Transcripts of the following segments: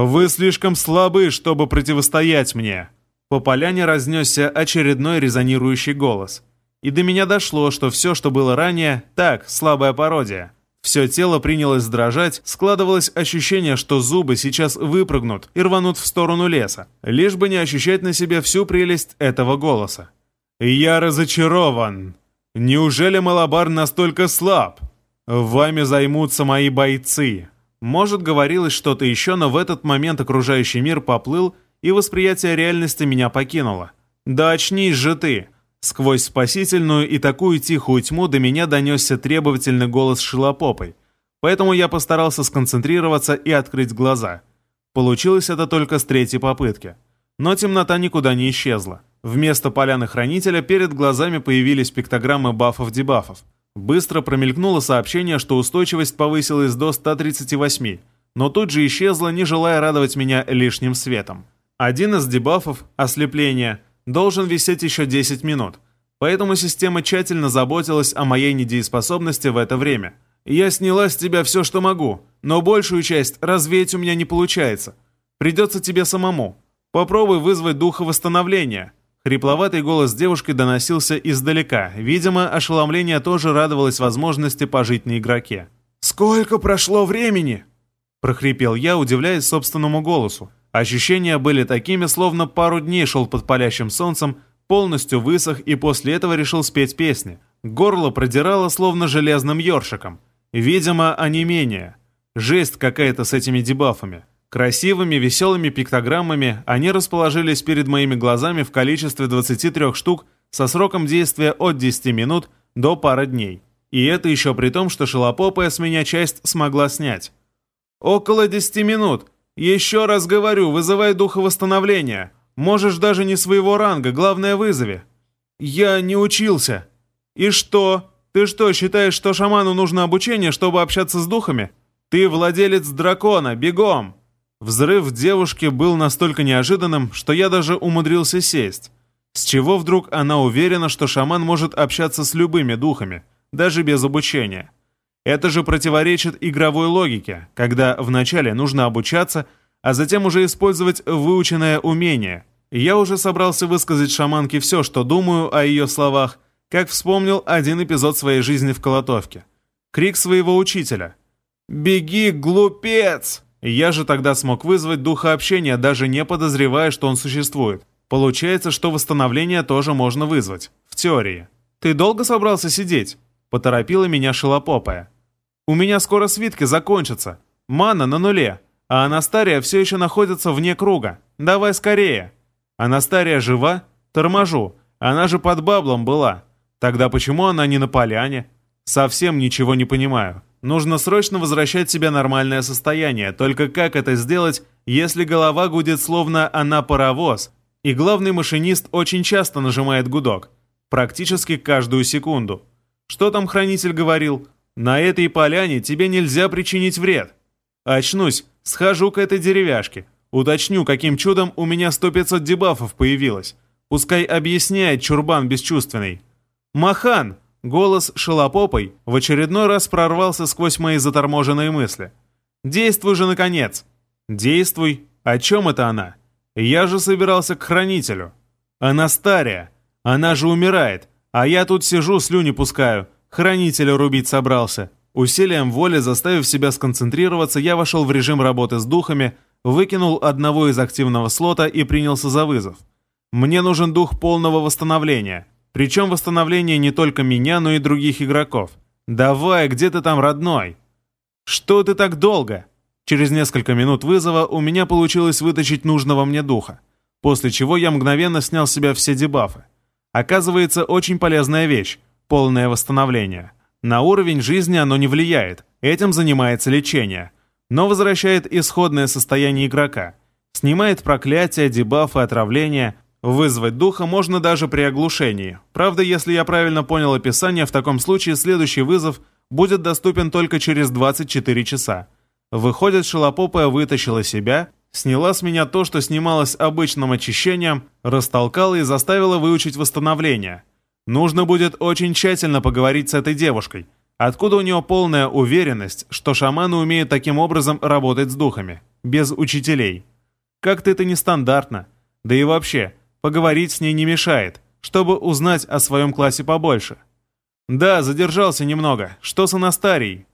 «Вы слишком слабы, чтобы противостоять мне!» По поляне разнесся очередной резонирующий голос. И до меня дошло, что все, что было ранее, так, слабая пародия. Все тело принялось дрожать, складывалось ощущение, что зубы сейчас выпрыгнут и рванут в сторону леса, лишь бы не ощущать на себе всю прелесть этого голоса. «Я разочарован! Неужели Малабар настолько слаб? Вами займутся мои бойцы!» Может, говорилось что-то еще, но в этот момент окружающий мир поплыл, и восприятие реальности меня покинуло. «Да очнись же ты!» Сквозь спасительную и такую тихую тьму до меня донесся требовательный голос шилопопой, поэтому я постарался сконцентрироваться и открыть глаза. Получилось это только с третьей попытки. Но темнота никуда не исчезла. Вместо поляны хранителя перед глазами появились пиктограммы бафов-дебафов. Быстро промелькнуло сообщение, что устойчивость повысилась до 138, но тут же исчезла, не желая радовать меня лишним светом. Один из дебафов, ослепление, должен висеть еще 10 минут, поэтому система тщательно заботилась о моей недееспособности в это время. Я сняла с тебя все, что могу, но большую часть развеять у меня не получается. Придется тебе самому. Попробуй вызвать духа восстановления. Хрипловатый голос девушки доносился издалека. Видимо, ошеломление тоже радовалось возможности пожить на игроке. «Сколько прошло времени?» прохрипел я, удивляясь собственному голосу. Ощущения были такими, словно пару дней шел под палящим солнцем, полностью высох и после этого решил спеть песни. Горло продирало словно железным ёршиком. Видимо, онемение. Жесть какая-то с этими дебафами. Красивыми, веселыми пиктограммами они расположились перед моими глазами в количестве 23 штук со сроком действия от 10 минут до пары дней. И это еще при том, что шелопопая с меня часть смогла снять. «Около 10 минут. Еще раз говорю, вызывай духа восстановления. Можешь даже не своего ранга, главное вызови». «Я не учился». «И что? Ты что, считаешь, что шаману нужно обучение, чтобы общаться с духами? Ты владелец дракона, бегом!» Взрыв девушки был настолько неожиданным, что я даже умудрился сесть. С чего вдруг она уверена, что шаман может общаться с любыми духами, даже без обучения? Это же противоречит игровой логике, когда вначале нужно обучаться, а затем уже использовать выученное умение. Я уже собрался высказать шаманке все, что думаю о ее словах, как вспомнил один эпизод своей жизни в Колотовке. Крик своего учителя. «Беги, глупец!» Я же тогда смог вызвать духа общения, даже не подозревая, что он существует. Получается, что восстановление тоже можно вызвать. В теории. «Ты долго собрался сидеть?» Поторопила меня шелопопая. «У меня скоро свитки закончатся. Мана на нуле, а Анастария все еще находится вне круга. Давай скорее!» «Анастария жива?» «Торможу. Она же под баблом была. Тогда почему она не на поляне?» «Совсем ничего не понимаю. Нужно срочно возвращать себе нормальное состояние, только как это сделать, если голова гудит словно она паровоз, и главный машинист очень часто нажимает гудок, практически каждую секунду. Что там хранитель говорил? На этой поляне тебе нельзя причинить вред. Очнусь, схожу к этой деревяшке, уточню, каким чудом у меня 100-500 дебафов появилось. Пускай объясняет чурбан бесчувственный. «Махан!» Голос шелопопой в очередной раз прорвался сквозь мои заторможенные мысли. «Действуй же, наконец!» «Действуй! О чем это она?» «Я же собирался к хранителю!» «Она старая! Она же умирает! А я тут сижу, слюни пускаю! Хранителя рубить собрался!» Усилием воли, заставив себя сконцентрироваться, я вошел в режим работы с духами, выкинул одного из активного слота и принялся за вызов. «Мне нужен дух полного восстановления!» Причем восстановление не только меня, но и других игроков. «Давай, где ты там, родной?» «Что ты так долго?» Через несколько минут вызова у меня получилось вытащить нужного мне духа, после чего я мгновенно снял с себя все дебафы. Оказывается, очень полезная вещь – полное восстановление. На уровень жизни оно не влияет, этим занимается лечение, но возвращает исходное состояние игрока, снимает проклятия, дебафы, отравления – Вызвать духа можно даже при оглушении. Правда, если я правильно понял описание, в таком случае следующий вызов будет доступен только через 24 часа. Выходит, шелопопая вытащила себя, сняла с меня то, что снималось обычным очищением, растолкала и заставила выучить восстановление. Нужно будет очень тщательно поговорить с этой девушкой. Откуда у нее полная уверенность, что шаманы умеют таким образом работать с духами? без учителей. Как-то это нестандартно. Да и вообще, поговорить с ней не мешает, чтобы узнать о своем классе побольше. Да, задержался немного. Что с Анастарией?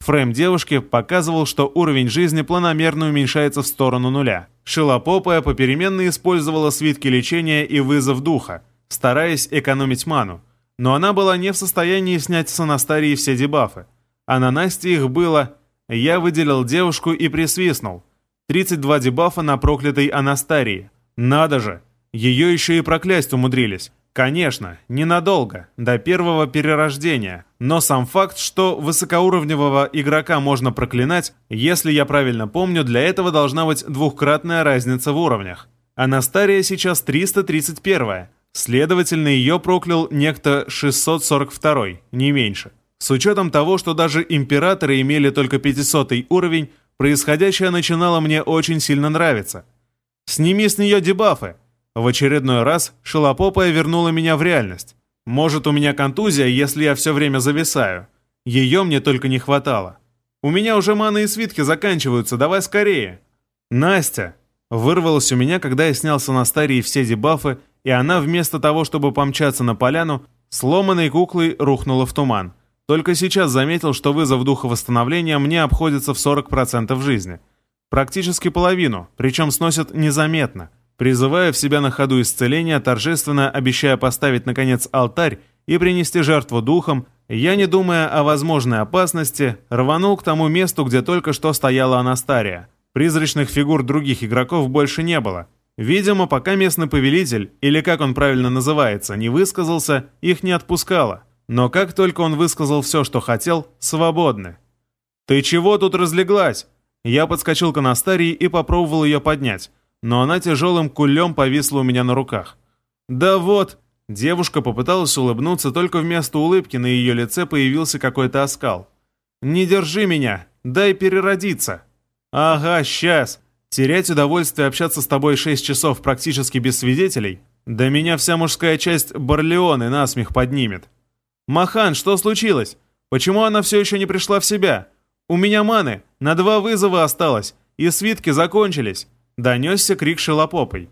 Фрейм девушки показывал, что уровень жизни планомерно уменьшается в сторону нуля. Шилопопая попеременно использовала свитки лечения и вызов духа, стараясь экономить ману. Но она была не в состоянии снять с Анастарии все дебафы. А на Насте их было... Я выделил девушку и присвистнул. 32 дебафа на проклятой Анастарии. Надо же! Ее еще и проклясть умудрились. Конечно, ненадолго, до первого перерождения, но сам факт, что высокоуровневого игрока можно проклинать, если я правильно помню, для этого должна быть двухкратная разница в уровнях. Анастария сейчас 331 следовательно, ее проклял некто 642 не меньше. С учетом того, что даже императоры имели только 500 уровень, происходящее начинало мне очень сильно нравиться. Сними с нее дебафы, в очередной раз шелопопая вернула меня в реальность. Может, у меня контузия, если я все время зависаю. Ее мне только не хватало. У меня уже маны и свитки заканчиваются, давай скорее. Настя! Вырвалась у меня, когда я снял с Анастарии все дебафы, и она вместо того, чтобы помчаться на поляну, сломанной куклой рухнула в туман. Только сейчас заметил, что вызов духа восстановления мне обходится в 40% жизни. Практически половину, причем сносят незаметно – Призывая в себя на ходу исцеления, торжественно обещая поставить, наконец, алтарь и принести жертву духом, я, не думая о возможной опасности, рванул к тому месту, где только что стояла Анастария. Призрачных фигур других игроков больше не было. Видимо, пока местный повелитель, или как он правильно называется, не высказался, их не отпускало. Но как только он высказал все, что хотел, свободны. «Ты чего тут разлеглась?» Я подскочил к Анастарии и попробовал ее поднять но она тяжелым кулем повисла у меня на руках. «Да вот!» Девушка попыталась улыбнуться, только вместо улыбки на ее лице появился какой-то оскал. «Не держи меня! Дай переродиться!» «Ага, сейчас! Терять удовольствие общаться с тобой шесть часов практически без свидетелей? Да меня вся мужская часть Барлеоны насмех поднимет!» «Махан, что случилось? Почему она все еще не пришла в себя? У меня маны, на два вызова осталось, и свитки закончились. Донесся крик шелопопой.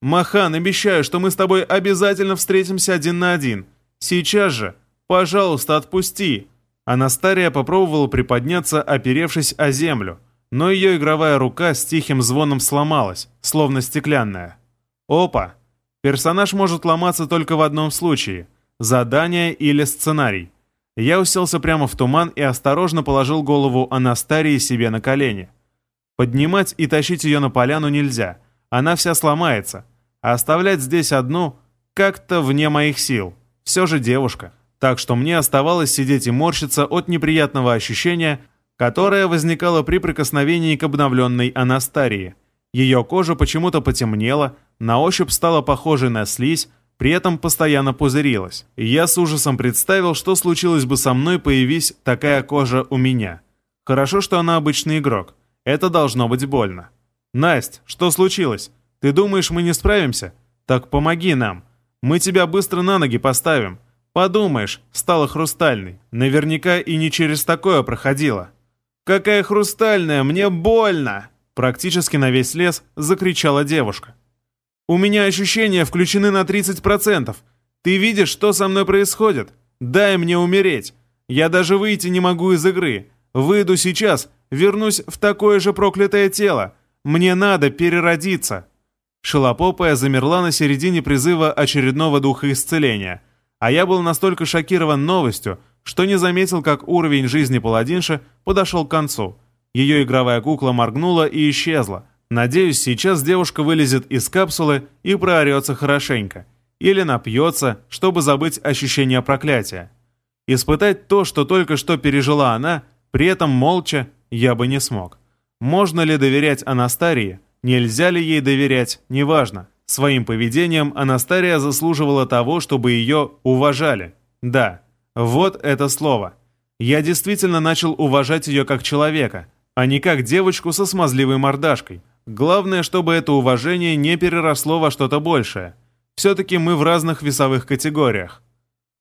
«Махан, обещаю, что мы с тобой обязательно встретимся один на один. Сейчас же. Пожалуйста, отпусти». Анастария попробовала приподняться, оперевшись о землю, но ее игровая рука с тихим звоном сломалась, словно стеклянная. Опа! Персонаж может ломаться только в одном случае – задание или сценарий. Я уселся прямо в туман и осторожно положил голову Анастарии себе на колени – Поднимать и тащить ее на поляну нельзя, она вся сломается. А оставлять здесь одну как-то вне моих сил. Все же девушка. Так что мне оставалось сидеть и морщиться от неприятного ощущения, которое возникало при прикосновении к обновленной Анастарии. Ее кожа почему-то потемнела, на ощупь стала похожей на слизь, при этом постоянно пузырилась. Я с ужасом представил, что случилось бы со мной, появись такая кожа у меня. Хорошо, что она обычный игрок. Это должно быть больно. Насть, что случилось? Ты думаешь, мы не справимся? Так помоги нам. Мы тебя быстро на ноги поставим. Подумаешь, стала хрустальной. Наверняка и не через такое проходила. Какая хрустальная, мне больно! Практически на весь лес закричала девушка. У меня ощущения включены на 30%. Ты видишь, что со мной происходит? Дай мне умереть. Я даже выйти не могу из игры. Выйду сейчас, вернусь в такое же проклятое тело. Мне надо переродиться». Шелопопая замерла на середине призыва очередного духа исцеления, а я был настолько шокирован новостью, что не заметил, как уровень жизни паладинши подошел к концу. Ее игровая кукла моргнула и исчезла. Надеюсь, сейчас девушка вылезет из капсулы и проорется хорошенько. Или напьется, чтобы забыть ощущение проклятия. Испытать то, что только что пережила она, при этом молча я бы не смог. Можно ли доверять Анастарии? Нельзя ли ей доверять? Неважно. Своим поведением Анастария заслуживала того, чтобы ее уважали. Да, вот это слово. Я действительно начал уважать ее как человека, а не как девочку со смазливой мордашкой. Главное, чтобы это уважение не переросло во что-то большее. Все-таки мы в разных весовых категориях.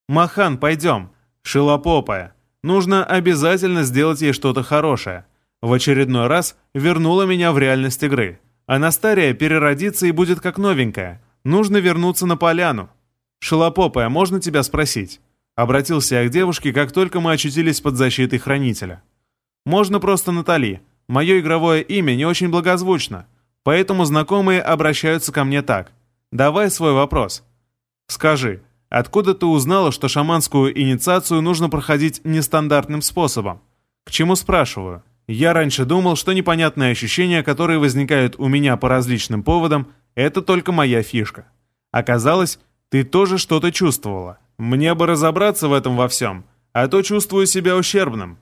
«Махан, пойдем!» «Шилопопая!» Нужно обязательно сделать ей что-то хорошее. в очередной раз вернула меня в реальность игры. Анастария переродится и будет как новенькая. Нужно вернуться на поляну. «Шелопопая, можно тебя спросить?» Обратился я к девушке, как только мы очутились под защитой хранителя. «Можно просто Натали. Мое игровое имя не очень благозвучно, поэтому знакомые обращаются ко мне так. Давай свой вопрос. Скажи, откуда ты узнала, что шаманскую инициацию нужно проходить нестандартным способом? К чему спрашиваю? Я раньше думал, что непонятные ощущения, которые возникают у меня по различным поводам, это только моя фишка. Оказалось, ты тоже что-то чувствовала. Мне бы разобраться в этом во всем, а то чувствую себя ущербным.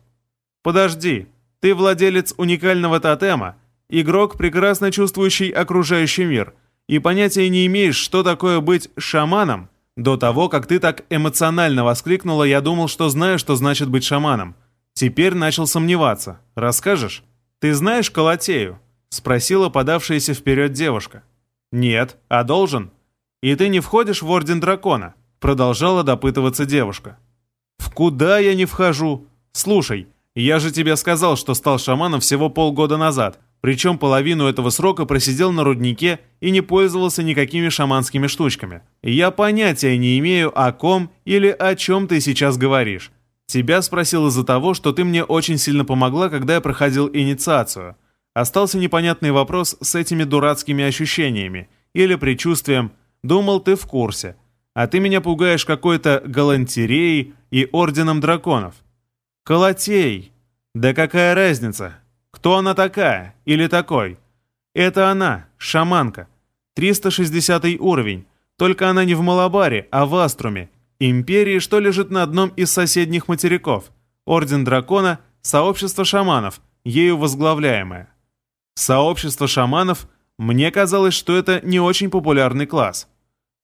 Подожди, ты владелец уникального тотема, игрок, прекрасно чувствующий окружающий мир, и понятия не имеешь, что такое быть шаманом? До того, как ты так эмоционально воскликнула, я думал, что знаю, что значит быть шаманом. Теперь начал сомневаться. Расскажешь? Ты знаешь Калатею? Спросила подавшаяся вперед девушка. Нет, а должен? «И ты не входишь в Орден Дракона?» Продолжала допытываться девушка. «В куда я не вхожу? Слушай, я же тебе сказал, что стал шаманом всего полгода назад, причем половину этого срока просидел на руднике и не пользовался никакими шаманскими штучками. Я понятия не имею, о ком или о чем ты сейчас говоришь. Тебя спросил из-за того, что ты мне очень сильно помогла, когда я проходил инициацию. Остался непонятный вопрос с этими дурацкими ощущениями или предчувствием, Думал, ты в курсе. А ты меня пугаешь какой-то галантереей и орденом драконов. Колотей! Да какая разница? Кто она такая? Или такой? Это она, шаманка. 360 уровень. Только она не в Малабаре, а в Аструме. Империи, что лежит на одном из соседних материков. Орден Дракона – сообщество шаманов, ею возглавляемое. Сообщество шаманов – мне казалось, что это не очень популярный класс.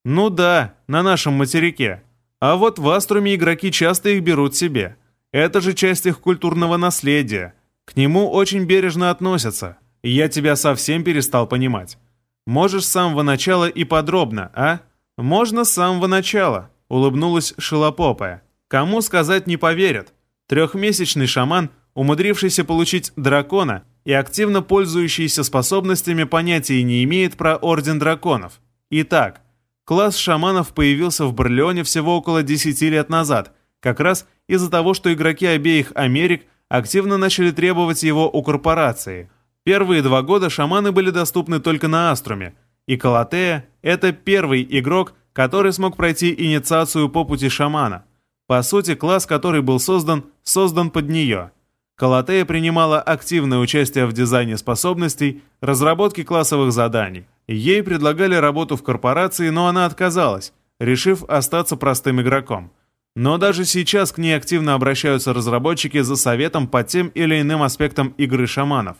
Ну да, на нашем материке. А вот в Аструме игроки часто их берут себе. Это же часть их культурного наследия. К нему очень бережно относятся. я тебя совсем перестал понимать. Можешь с самого начала и подробно, а? Можно с самого начала, улыбнулась Шилопопая. Кому сказать не поверят. Трехмесячный шаман, умудрившийся получить дракона, и активно пользующийся способностями понятия не имеет про Орден Драконов. Итак, класс шаманов появился в Барлеоне всего около 10 лет назад, как раз из-за того, что игроки обеих Америк активно начали требовать его у корпорации. Первые два года шаманы были доступны только на Аструме, и Калатея — это первый игрок, который смог пройти инициацию по пути шамана. По сути, класс, который был создан, создан под нее — Калатея принимала активное участие в дизайне способностей, разработке классовых заданий. Ей предлагали работу в корпорации, но она отказалась, решив остаться простым игроком. Но даже сейчас к ней активно обращаются разработчики за советом по тем или иным аспектам игры шаманов.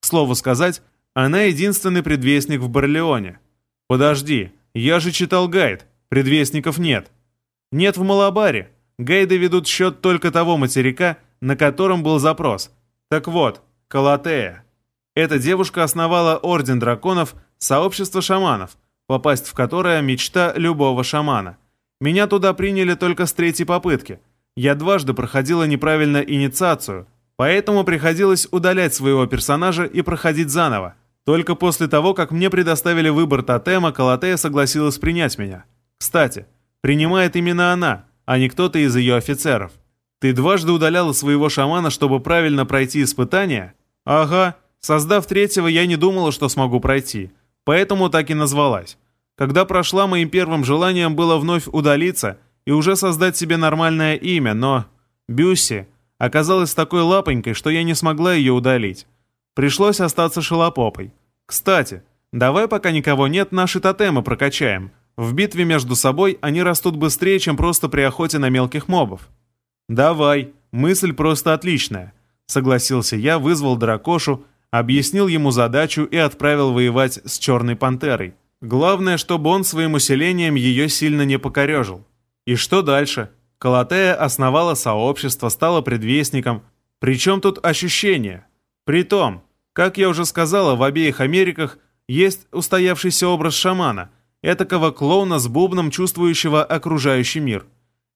К слову сказать, она единственный предвестник в Барлеоне. Подожди, я же читал гайд, предвестников нет. Нет в Малабаре. Гайды ведут счет только того материка, на котором был запрос. Так вот, Калатея. Эта девушка основала Орден Драконов, сообщество шаманов, попасть в которое мечта любого шамана. Меня туда приняли только с третьей попытки. Я дважды проходила неправильно инициацию, поэтому приходилось удалять своего персонажа и проходить заново. Только после того, как мне предоставили выбор тотема, Калатея согласилась принять меня. Кстати, принимает именно она, а не кто-то из ее офицеров. Ты дважды удаляла своего шамана, чтобы правильно пройти испытание? Ага, создав третьего, я не думала, что смогу пройти. Поэтому так и назвалась. Когда прошла, моим первым желанием было вновь удалиться и уже создать себе нормальное имя, но... Бюсси оказалась такой лапонькой, что я не смогла ее удалить. Пришлось остаться шелопопой. Кстати, давай, пока никого нет, наши тотемы прокачаем. В битве между собой они растут быстрее, чем просто при охоте на мелких мобов. «Давай, мысль просто отличная», — согласился я, вызвал дракошу, объяснил ему задачу и отправил воевать с Черной Пантерой. Главное, чтобы он своим усилением ее сильно не покорежил. И что дальше? Калатея основала сообщество, стала предвестником. Причем тут ощущение? Притом, как я уже сказала, в обеих Америках есть устоявшийся образ шамана, этакого клоуна с бубном, чувствующего окружающий мир.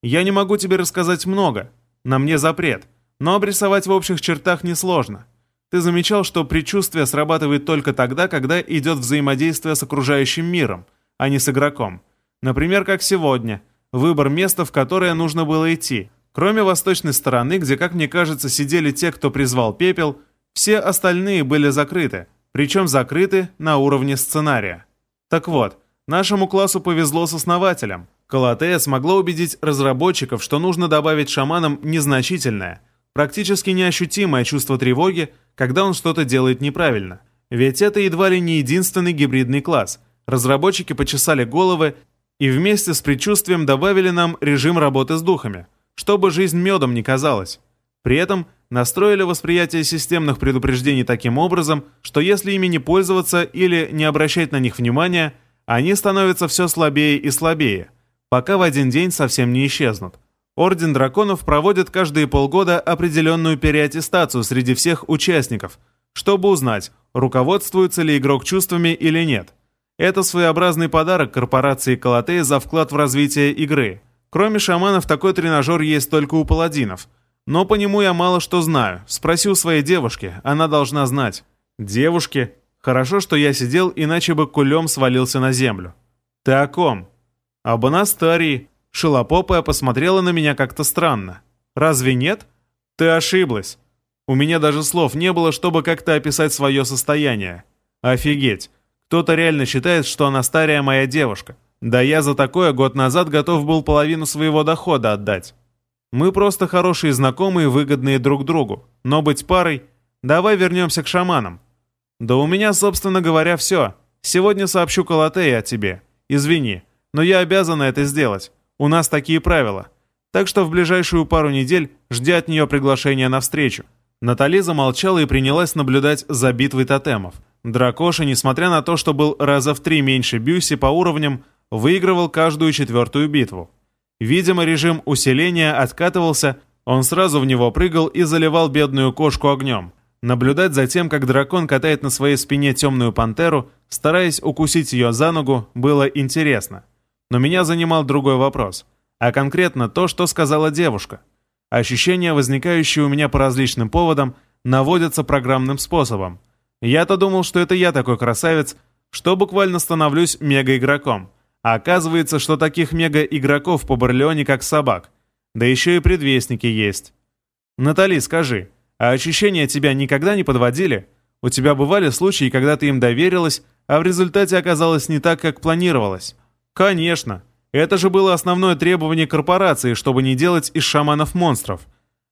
Я не могу тебе рассказать много, на мне запрет, но обрисовать в общих чертах несложно. Ты замечал, что предчувствие срабатывает только тогда, когда идет взаимодействие с окружающим миром, а не с игроком. Например, как сегодня. Выбор места, в которое нужно было идти. Кроме восточной стороны, где, как мне кажется, сидели те, кто призвал пепел, все остальные были закрыты, причем закрыты на уровне сценария. Так вот, нашему классу повезло с основателем. Калатея смогла убедить разработчиков, что нужно добавить шаманам незначительное, практически неощутимое чувство тревоги, когда он что-то делает неправильно. Ведь это едва ли не единственный гибридный класс. Разработчики почесали головы и вместе с предчувствием добавили нам режим работы с духами, чтобы жизнь медом не казалась. При этом настроили восприятие системных предупреждений таким образом, что если ими не пользоваться или не обращать на них внимания, они становятся все слабее и слабее, пока в один день совсем не исчезнут. Орден драконов проводит каждые полгода определенную переаттестацию среди всех участников, чтобы узнать, руководствуется ли игрок чувствами или нет. Это своеобразный подарок корпорации Калатея за вклад в развитие игры. Кроме шаманов, такой тренажер есть только у паладинов – но по нему я мало что знаю. Спроси у своей девушки, она должна знать. Девушки? Хорошо, что я сидел, иначе бы кулем свалился на землю. Ты о ком? Об Анастарии. Шилопопая посмотрела на меня как-то странно. Разве нет? Ты ошиблась. У меня даже слов не было, чтобы как-то описать свое состояние. Офигеть. Кто-то реально считает, что Анастария моя девушка. Да я за такое год назад готов был половину своего дохода отдать. Мы просто хорошие знакомые, выгодные друг другу. Но быть парой... Давай вернемся к шаманам. Да у меня, собственно говоря, все. Сегодня сообщу Калатее о тебе. Извини, но я обязана это сделать. У нас такие правила. Так что в ближайшую пару недель жди от нее приглашения на встречу. Натали замолчала и принялась наблюдать за битвой тотемов. Дракоша, несмотря на то, что был раза в три меньше Бюси по уровням, выигрывал каждую четвертую битву. Видимо, режим усиления откатывался, он сразу в него прыгал и заливал бедную кошку огнем. Наблюдать за тем, как дракон катает на своей спине темную пантеру, стараясь укусить ее за ногу, было интересно. Но меня занимал другой вопрос. А конкретно то, что сказала девушка. Ощущения, возникающие у меня по различным поводам, наводятся программным способом. Я-то думал, что это я такой красавец, что буквально становлюсь мега-игроком. А оказывается, что таких мега-игроков по Барлеоне как собак. Да еще и предвестники есть. Натали, скажи, а ощущения тебя никогда не подводили? У тебя бывали случаи, когда ты им доверилась, а в результате оказалось не так, как планировалось? Конечно. Это же было основное требование корпорации, чтобы не делать из шаманов монстров.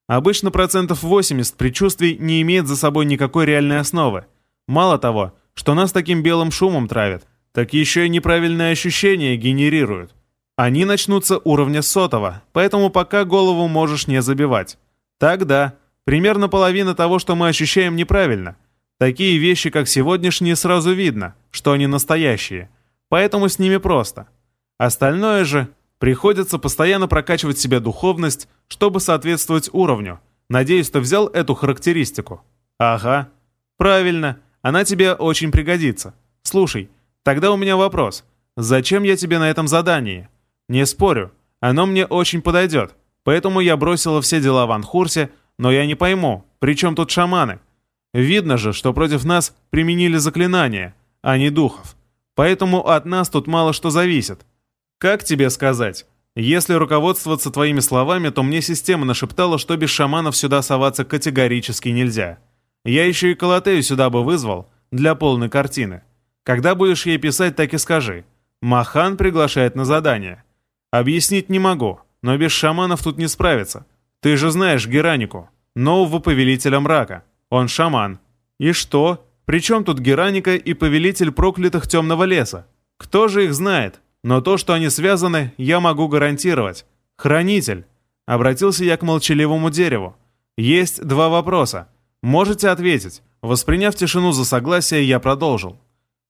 Обычно процентов 80 предчувствий не имеет за собой никакой реальной основы. Мало того, что нас таким белым шумом травят, так еще и неправильные ощущения генерируют. Они начнутся уровня сотого, поэтому пока голову можешь не забивать. Тогда примерно половина того, что мы ощущаем неправильно. Такие вещи, как сегодняшние, сразу видно, что они настоящие. Поэтому с ними просто. Остальное же приходится постоянно прокачивать себе духовность, чтобы соответствовать уровню. Надеюсь, ты взял эту характеристику? Ага. Правильно, она тебе очень пригодится. Слушай, Тогда у меня вопрос. Зачем я тебе на этом задании? Не спорю, оно мне очень подойдет. Поэтому я бросила все дела в Анхурсе, но я не пойму, при чем тут шаманы? Видно же, что против нас применили заклинания, а не духов. Поэтому от нас тут мало что зависит. Как тебе сказать? Если руководствоваться твоими словами, то мне система нашептала, что без шаманов сюда соваться категорически нельзя. Я еще и Калатею сюда бы вызвал, для полной картины. Когда будешь ей писать, так и скажи. Махан приглашает на задание. Объяснить не могу, но без шаманов тут не справиться. Ты же знаешь Геранику, нового повелителя мрака. Он шаман. И что? Причем тут Гераника и повелитель проклятых темного леса? Кто же их знает? Но то, что они связаны, я могу гарантировать. Хранитель. Обратился я к молчаливому дереву. Есть два вопроса. Можете ответить. Восприняв тишину за согласие, я продолжил.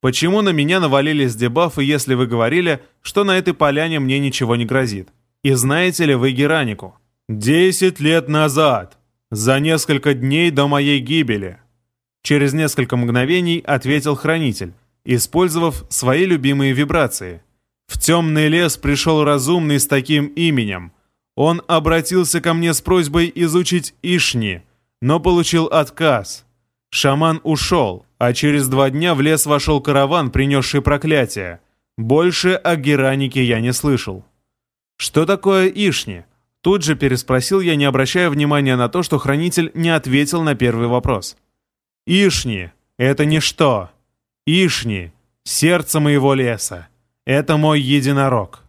Почему на меня навалились дебафы, если вы говорили, что на этой поляне мне ничего не грозит? И знаете ли вы Геранику? Десять лет назад, за несколько дней до моей гибели. Через несколько мгновений ответил хранитель, использовав свои любимые вибрации. В темный лес пришел разумный с таким именем. Он обратился ко мне с просьбой изучить Ишни, но получил отказ. Шаман ушел, а через два дня в лес вошел караван, принесший проклятие. Больше о Геранике я не слышал. Что такое Ишни? Тут же переспросил я, не обращая внимания на то, что хранитель не ответил на первый вопрос. «Ишни — это ничто. Ишни — сердце моего леса. Это мой единорог».